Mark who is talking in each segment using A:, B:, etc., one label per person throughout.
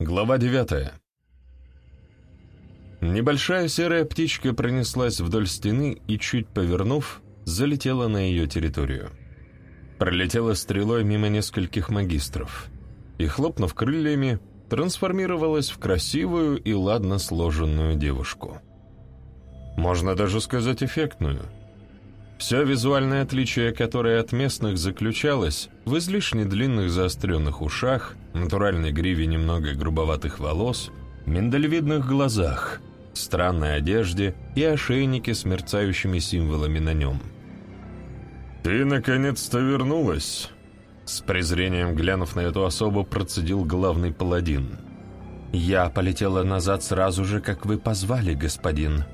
A: Глава девятая. Небольшая серая птичка пронеслась вдоль стены и, чуть повернув, залетела на ее территорию. Пролетела стрелой мимо нескольких магистров и, хлопнув крыльями, трансформировалась в красивую и ладно сложенную девушку. Можно даже сказать эффектную. Все визуальное отличие, которое от местных заключалось в излишне длинных заостренных ушах, натуральной гриве немного грубоватых волос, миндалевидных глазах, странной одежде и ошейнике с мерцающими символами на нем. «Ты наконец-то вернулась!» С презрением глянув на эту особу, процедил главный паладин. «Я полетела назад сразу же, как вы позвали, господин».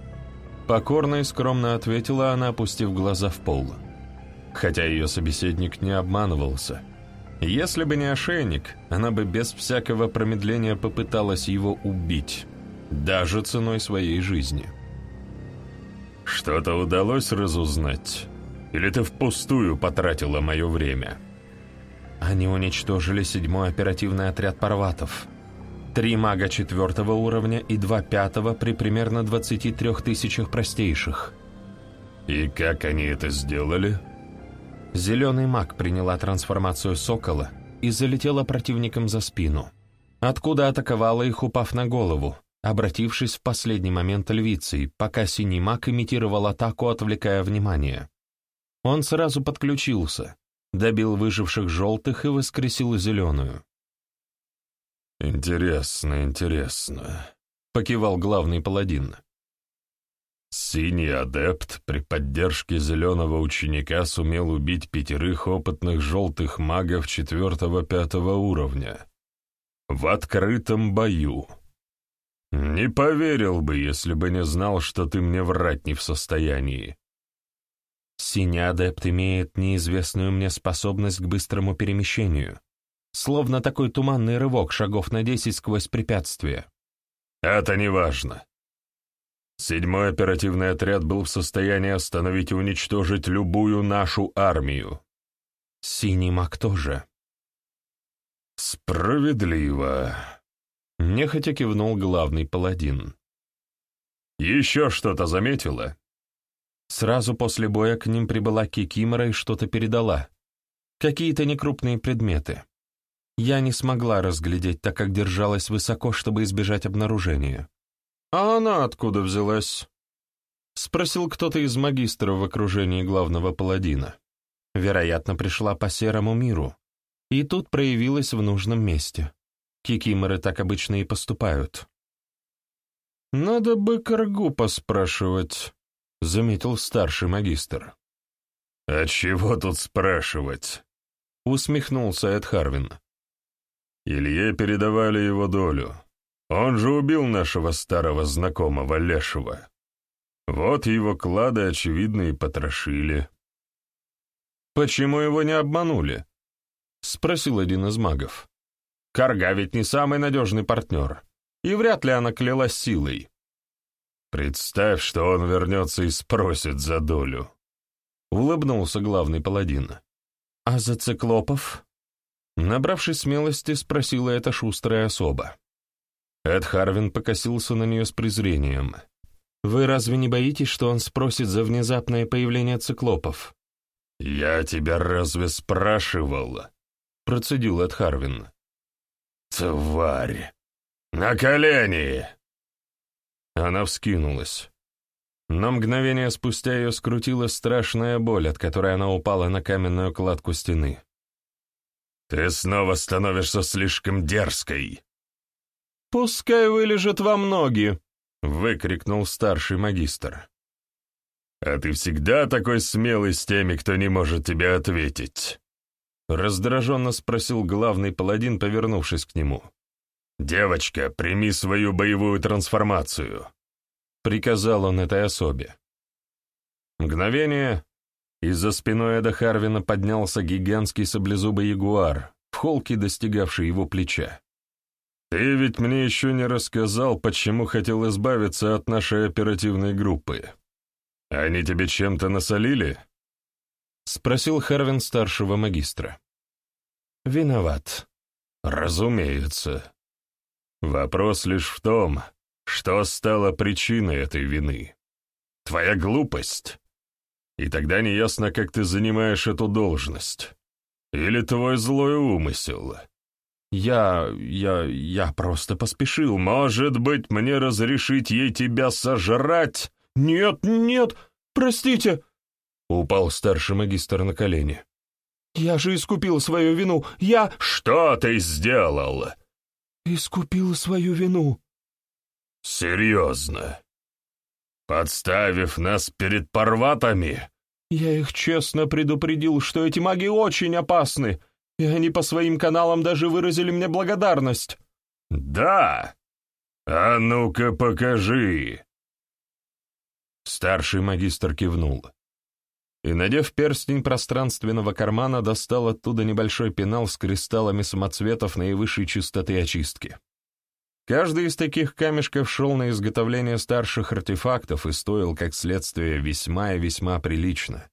A: Покорно и скромно ответила она, опустив глаза в пол. Хотя ее собеседник не обманывался. Если бы не ошейник, она бы без всякого промедления попыталась его убить, даже ценой своей жизни. «Что-то удалось разузнать? Или ты впустую потратила мое время?»
B: Они уничтожили седьмой оперативный отряд парватов. Три мага четвертого уровня и два пятого при примерно 23 тысячах простейших.
A: И как они это сделали?
B: Зеленый маг приняла трансформацию сокола и залетела противникам за спину, откуда атаковала их, упав на голову, обратившись в последний момент львицей, пока синий маг имитировал атаку, отвлекая внимание. Он сразу подключился, добил выживших желтых и воскресил зеленую.
A: «Интересно, интересно», — покивал главный паладин. Синий адепт при поддержке зеленого ученика сумел убить пятерых опытных желтых магов четвертого-пятого уровня. В открытом бою. Не поверил бы, если бы не знал, что ты мне врать не в состоянии.
B: Синий адепт имеет неизвестную мне способность к быстрому перемещению, словно такой туманный рывок шагов на десять сквозь препятствия.
A: Это не важно. Седьмой оперативный отряд был в состоянии остановить и уничтожить любую нашу армию.
B: Синий маг тоже.
A: Справедливо. Нехотя кивнул главный паладин. Еще что-то заметила?
B: Сразу после боя к ним прибыла Кикимора и что-то передала. Какие-то некрупные предметы. Я не смогла разглядеть, так как держалась высоко, чтобы избежать обнаружения.
A: «А она откуда взялась?» — спросил кто-то из магистров в окружении главного паладина.
B: Вероятно, пришла по серому миру. И тут проявилась в нужном месте. Кикиморы так обычно и поступают.
A: «Надо бы Каргу поспрашивать», — заметил старший магистр. «А чего тут спрашивать?» — усмехнулся Эд Харвин. «Илье передавали его долю. Он же убил нашего старого знакомого Лешего. Вот его клады, очевидно, и потрошили». «Почему его не обманули?» — спросил один из магов. «Карга ведь не самый надежный партнер, и вряд ли она клялась силой». «Представь, что он вернется и спросит за долю», — улыбнулся главный паладин.
B: «А за циклопов?»
A: Набравшись смелости, спросила эта шустрая особа. Эд Харвин покосился на нее с презрением.
B: «Вы разве не боитесь, что он спросит за внезапное появление циклопов?»
A: «Я тебя разве спрашивал?» — процедил Эд Харвин. «Тварь! На колени!» Она вскинулась. На мгновение спустя ее скрутила страшная боль, от которой она упала на каменную кладку стены. «Ты снова становишься слишком дерзкой!» «Пускай вылежит вам ноги!» — выкрикнул старший магистр. «А ты всегда такой смелый с теми, кто не может тебе ответить?» Раздраженно спросил главный паладин, повернувшись к нему. «Девочка, прими свою боевую трансформацию!» Приказал он этой особе. Мгновение, из-за спиной Эда Харвина поднялся гигантский саблезубый ягуар, в холке достигавший его плеча. «Ты ведь мне еще не рассказал, почему хотел избавиться от нашей оперативной группы. Они тебе чем-то насолили?» — спросил Харвин старшего магистра.
B: «Виноват».
A: «Разумеется. Вопрос лишь в том, что стало причиной этой вины. Твоя глупость. И тогда неясно, как ты занимаешь эту должность. Или твой злой умысел.
B: Я... я... я просто поспешил.
A: Может быть, мне разрешить ей тебя сожрать?
B: Нет, нет, простите.
A: Упал старший магистр на колени.
B: Я же искупил свою вину. Я...
A: Что ты сделал?
B: Искупил свою вину.
A: Серьезно? Подставив нас перед парватами?
B: Я их честно предупредил, что эти маги очень опасны, и они по своим каналам даже выразили мне благодарность.
A: Да? А ну-ка покажи. Старший магистр кивнул и, надев перстень пространственного кармана, достал оттуда небольшой пенал с кристаллами самоцветов наивысшей чистоты очистки. Каждый из таких камешков шел на изготовление старших артефактов и стоил, как следствие, весьма и весьма прилично.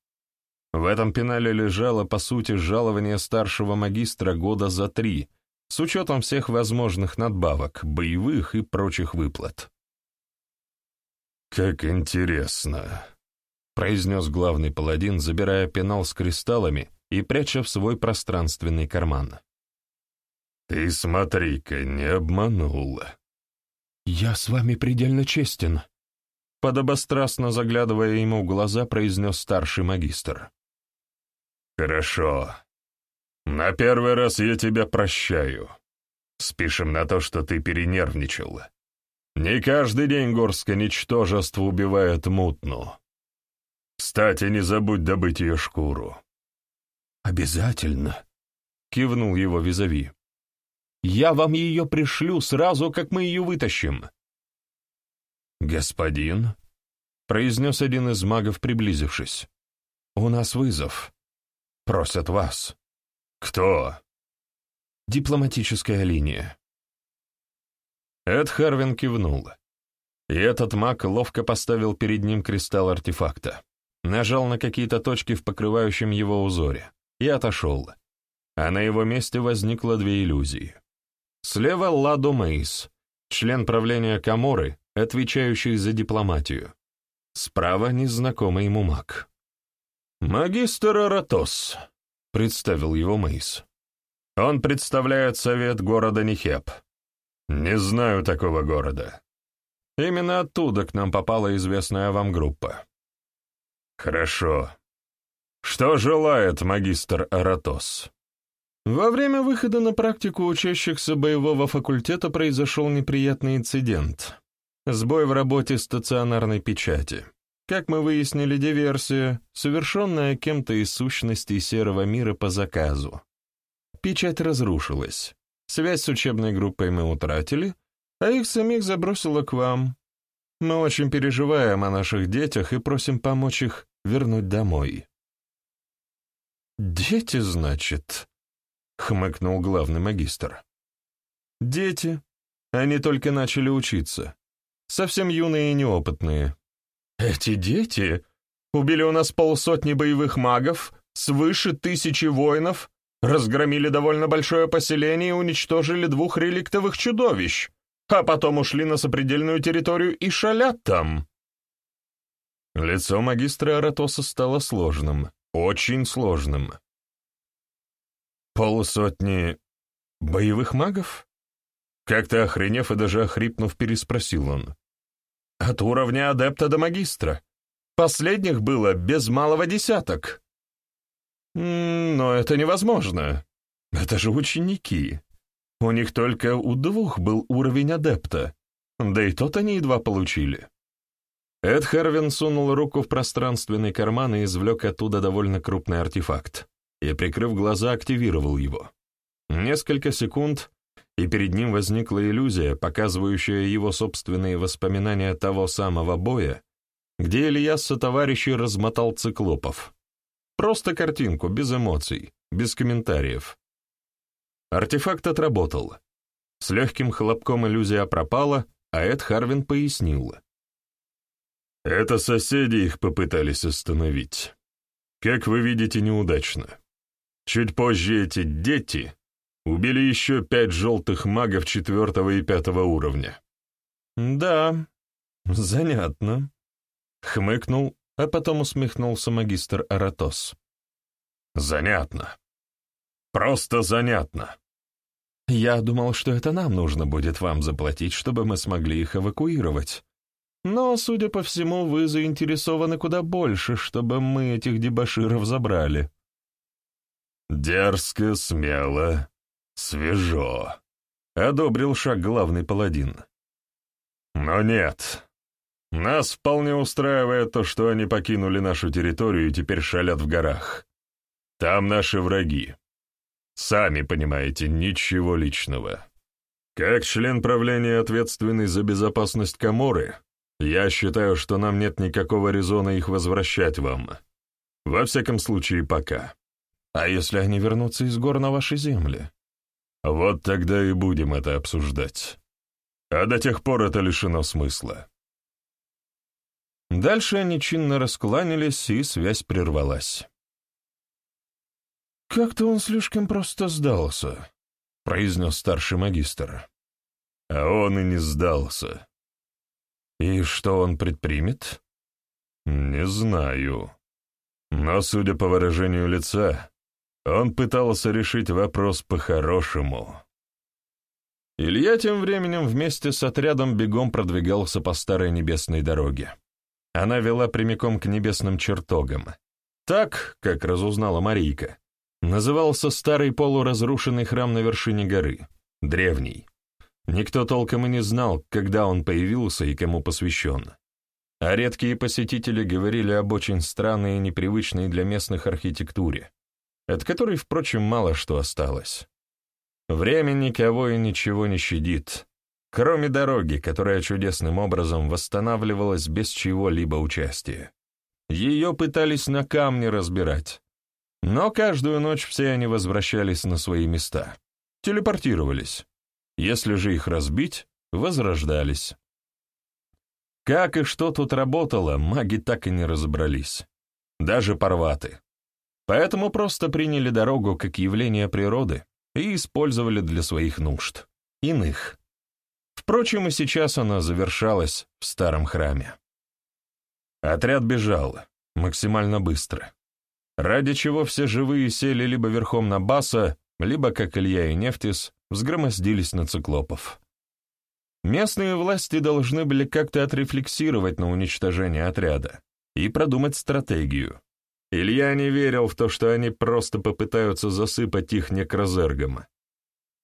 A: В этом пенале лежало, по сути, жалование старшего магистра года за три, с учетом всех возможных надбавок, боевых и прочих выплат. «Как интересно», произнес главный паладин, забирая пенал с кристаллами и пряча в свой пространственный карман. «Ты смотри-ка, не обманула».
B: «Я с вами предельно честен», — подобострастно заглядывая ему в глаза, произнес старший магистр.
A: «Хорошо. На первый раз я тебя прощаю. Спишем на то, что ты перенервничал. Не каждый день горстка ничтожества убивает мутну. Кстати, не забудь добыть ее шкуру».
B: «Обязательно», — кивнул его визави. «Я вам ее пришлю сразу, как мы ее вытащим».
A: «Господин», — произнес один из магов, приблизившись, — «у нас вызов. Просят вас». «Кто?»
B: «Дипломатическая линия».
A: Эд Харвин кивнул, и этот маг ловко поставил перед ним кристалл артефакта нажал на какие-то точки в покрывающем его узоре и отошел. А на его месте возникло две иллюзии. Слева Ладо Мейс, член правления Каморы, отвечающий за дипломатию. Справа незнакомый ему маг. «Магистр Аратос», — представил его Мейс. «Он представляет совет города Нихеп. Не знаю такого города. Именно оттуда к нам попала известная вам группа. Хорошо. Что желает магистр Аратос? Во время выхода на практику учащихся боевого факультета произошел неприятный инцидент. Сбой в работе стационарной печати. Как мы выяснили, диверсия, совершенная кем-то из сущностей серого мира по заказу. Печать разрушилась. Связь с учебной группой мы утратили, а их самих забросило к вам. Мы очень переживаем о наших детях и просим помочь их вернуть домой. «Дети, значит?» — хмыкнул главный магистр. «Дети. Они только начали учиться. Совсем юные и неопытные. Эти дети убили у нас полсотни боевых магов, свыше тысячи воинов, разгромили довольно большое поселение и уничтожили двух реликтовых чудовищ а потом ушли на сопредельную территорию и шалят там. Лицо магистра Аратоса стало сложным, очень сложным. Полусотни боевых магов? Как-то охренев и даже охрипнув, переспросил он. От уровня адепта до магистра. Последних было без малого десяток. Но это невозможно. Это же ученики. У них только у двух был уровень адепта, да и тот они едва получили. Эд Хервин сунул руку в пространственный карман и извлек оттуда довольно крупный артефакт, и, прикрыв глаза, активировал его. Несколько секунд, и перед ним возникла иллюзия, показывающая его собственные воспоминания того самого боя, где Илья со товарищей размотал циклопов. Просто картинку, без эмоций, без комментариев. Артефакт отработал. С легким хлопком иллюзия пропала, а Эд Харвин пояснил. Это соседи их попытались остановить. Как вы видите, неудачно. Чуть позже эти дети Убили еще пять желтых магов четвертого и пятого уровня.
B: Да, занятно. Хмыкнул, а потом усмехнулся магистр Аратос.
A: Занятно. Просто занятно.
B: Я думал, что это нам нужно будет вам заплатить, чтобы мы смогли их эвакуировать. Но, судя по всему, вы заинтересованы куда больше, чтобы мы этих дебоширов забрали.
A: Дерзко, смело, свежо. Одобрил шаг главный паладин. Но нет. Нас вполне устраивает то, что они покинули нашу территорию и теперь шалят в горах. Там наши враги. Сами понимаете, ничего личного. Как член правления, ответственный за безопасность Каморы, я считаю, что нам нет никакого резона их возвращать вам. Во всяком случае, пока.
B: А если они вернутся из гор на ваши земли?
A: Вот тогда и будем это обсуждать. А до тех пор это лишено смысла.
B: Дальше они чинно раскланялись, и связь прервалась. «Как-то он слишком просто сдался», — произнес старший магистр.
A: «А он и не сдался».
B: «И что он предпримет?»
A: «Не знаю. Но, судя по выражению лица, он пытался решить вопрос по-хорошему».
B: Илья тем временем вместе с отрядом бегом продвигался по старой небесной дороге. Она вела прямиком к небесным чертогам. Так, как разузнала Марийка, Назывался старый полуразрушенный храм на вершине горы, древний. Никто толком и не знал, когда он появился и кому посвящен. А редкие посетители говорили об очень странной и непривычной для местных архитектуре, от которой, впрочем, мало что осталось. Время никого и ничего не щадит, кроме дороги, которая чудесным образом восстанавливалась без чего-либо участия. Ее пытались на камне разбирать, но каждую ночь все они возвращались на свои места, телепортировались. Если же их разбить, возрождались. Как и что тут работало, маги так и не разобрались. Даже парваты. Поэтому просто приняли дорогу как явление природы и использовали для своих нужд. Иных. Впрочем, и сейчас она завершалась в старом храме. Отряд бежал, максимально быстро ради чего все живые сели либо верхом на Баса, либо, как Илья и Нефтис, взгромоздились на циклопов. Местные власти должны были как-то отрефлексировать на уничтожение отряда и продумать стратегию. Илья не верил в то, что они просто попытаются засыпать их некрозергом.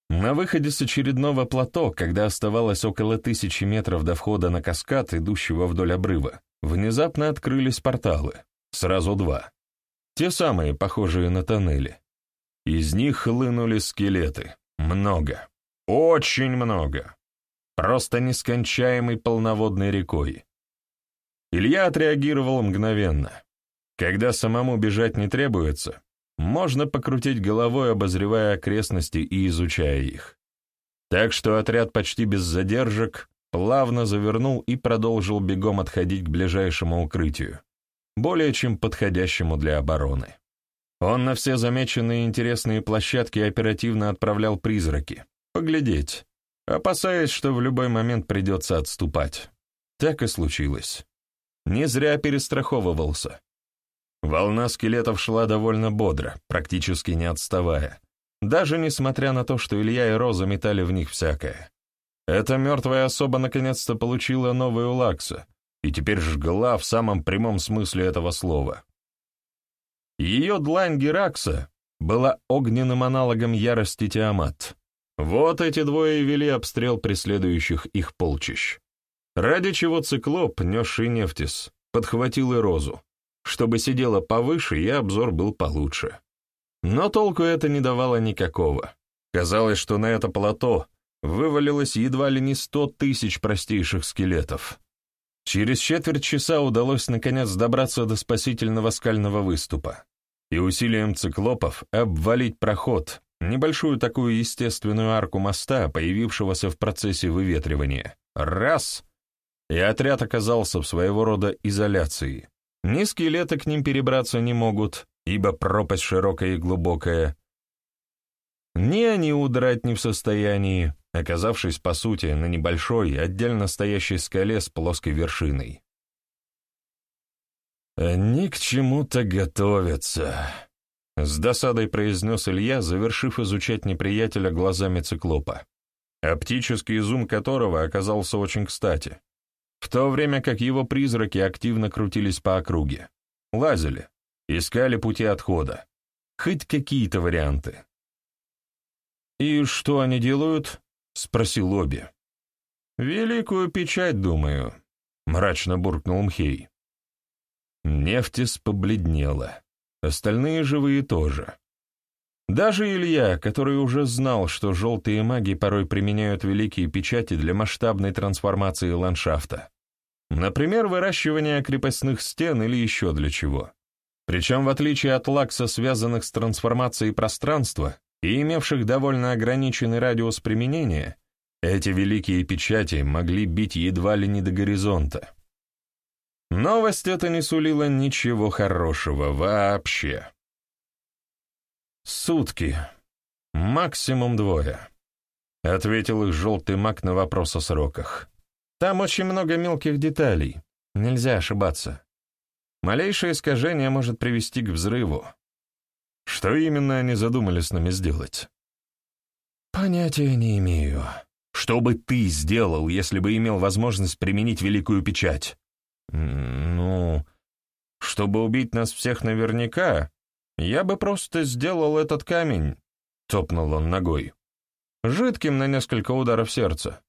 B: На выходе с очередного плато, когда оставалось около тысячи метров до входа на каскад, идущего вдоль обрыва, внезапно открылись порталы, сразу два. Те самые, похожие на тоннели. Из них хлынули скелеты. Много. Очень много. Просто нескончаемой полноводной рекой. Илья отреагировал мгновенно. Когда самому бежать не требуется, можно покрутить головой, обозревая окрестности и изучая их. Так что отряд почти без задержек плавно завернул и продолжил бегом отходить к ближайшему укрытию более чем подходящему для обороны. Он на все замеченные интересные площадки оперативно отправлял призраки, поглядеть, опасаясь, что в любой момент придется отступать. Так и случилось. Не зря перестраховывался. Волна скелетов шла довольно бодро, практически не отставая, даже несмотря на то, что Илья и Роза метали в них всякое. Эта мертвая особа наконец-то получила новую лакса, и теперь жгла в самом прямом смысле этого слова. Ее длань Геракса была огненным аналогом ярости Тиамат. Вот эти двое вели обстрел преследующих их полчищ. Ради чего циклоп, несший нефтис, подхватил и розу, чтобы сидела повыше и обзор был получше. Но толку это не давало никакого. Казалось, что на это плато вывалилось едва ли не сто тысяч простейших скелетов. Через четверть часа удалось наконец добраться до спасительного скального выступа и усилием циклопов обвалить проход, небольшую такую естественную арку моста, появившегося в процессе выветривания. Раз! И отряд оказался в своего рода изоляции. Ни скелеты к ним перебраться не могут, ибо пропасть широкая и глубокая.
A: Ни они удрать не в состоянии, оказавшись, по сути, на небольшой, отдельно стоящей скале с плоской вершиной. «Они к чему-то готовятся», — с досадой произнес Илья, завершив изучать неприятеля глазами циклопа, оптический зум которого оказался очень кстати, в то время как его призраки активно крутились по округе, лазили, искали пути отхода, хоть какие-то варианты. «И что они делают?» — спросил Оби. «Великую печать, думаю», — мрачно буркнул Мхей. Нефтис побледнела. Остальные живые тоже. Даже Илья, который уже знал, что желтые маги порой применяют великие печати для масштабной трансформации ландшафта. Например, выращивания крепостных стен или еще для чего. Причем, в отличие от лакса, связанных с трансформацией пространства, и имевших довольно ограниченный радиус применения, эти великие печати могли бить едва ли не до горизонта. Новость эта не сулила ничего хорошего вообще. «Сутки. Максимум двое», — ответил их желтый маг на вопрос о сроках. «Там очень много мелких деталей. Нельзя ошибаться. Малейшее искажение может привести к взрыву. Что именно они задумали с нами сделать? Понятия не имею. Что бы ты сделал, если бы имел возможность применить великую печать? Ну, чтобы убить нас всех наверняка, я бы просто сделал этот камень, топнул он ногой, жидким на несколько ударов сердца.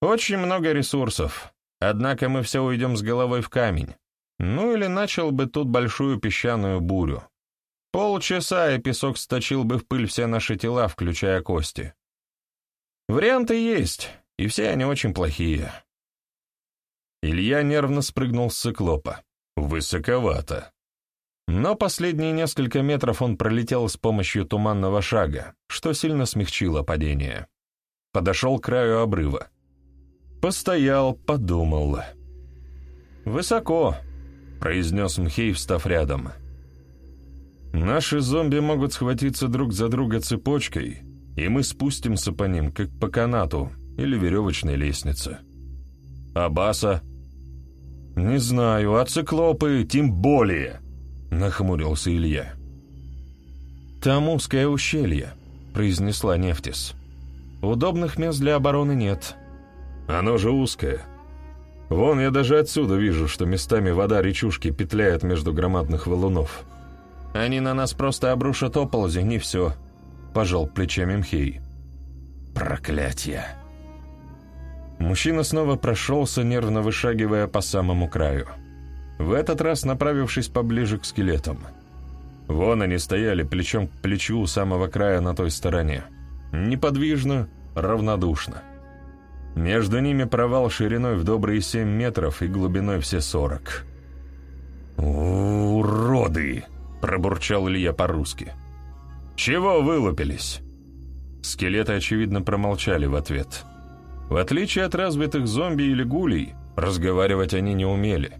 A: Очень много ресурсов, однако мы все уйдем с головой в камень. Ну или начал бы тут большую песчаную бурю. Полчаса, и песок сточил бы в пыль все наши тела, включая кости. Варианты есть, и все они очень плохие. Илья нервно спрыгнул с циклопа. Высоковато. Но последние несколько метров он пролетел с помощью туманного шага, что сильно смягчило падение. Подошел к краю обрыва. Постоял, подумал. «Высоко», — произнес Мхей, встав рядом. Наши зомби могут схватиться друг за друга цепочкой, и мы спустимся по ним, как по канату или веревочной лестнице. А баса? Не знаю, а циклопы тем более, нахмурился Илья. Там узкое ущелье, произнесла Нефтис. Удобных мест для обороны нет. Оно же узкое. Вон я даже отсюда вижу, что местами вода речушки петляет между громадных валунов. Они на нас просто обрушат оползень, и все», — пожал плечами Мхей. «Проклятье!» Мужчина снова прошелся, нервно вышагивая по самому краю. В этот раз направившись поближе к скелетам. Вон они стояли плечом к плечу у самого края на той стороне. Неподвижно, равнодушно. Между ними провал шириной в добрые семь метров и глубиной все сорок. «Уроды!» — пробурчал Илья по-русски. «Чего вылупились?» Скелеты, очевидно, промолчали в ответ. В отличие от развитых зомби или гулей, разговаривать они не умели.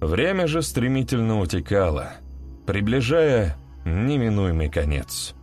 A: Время же стремительно утекало, приближая неминуемый конец.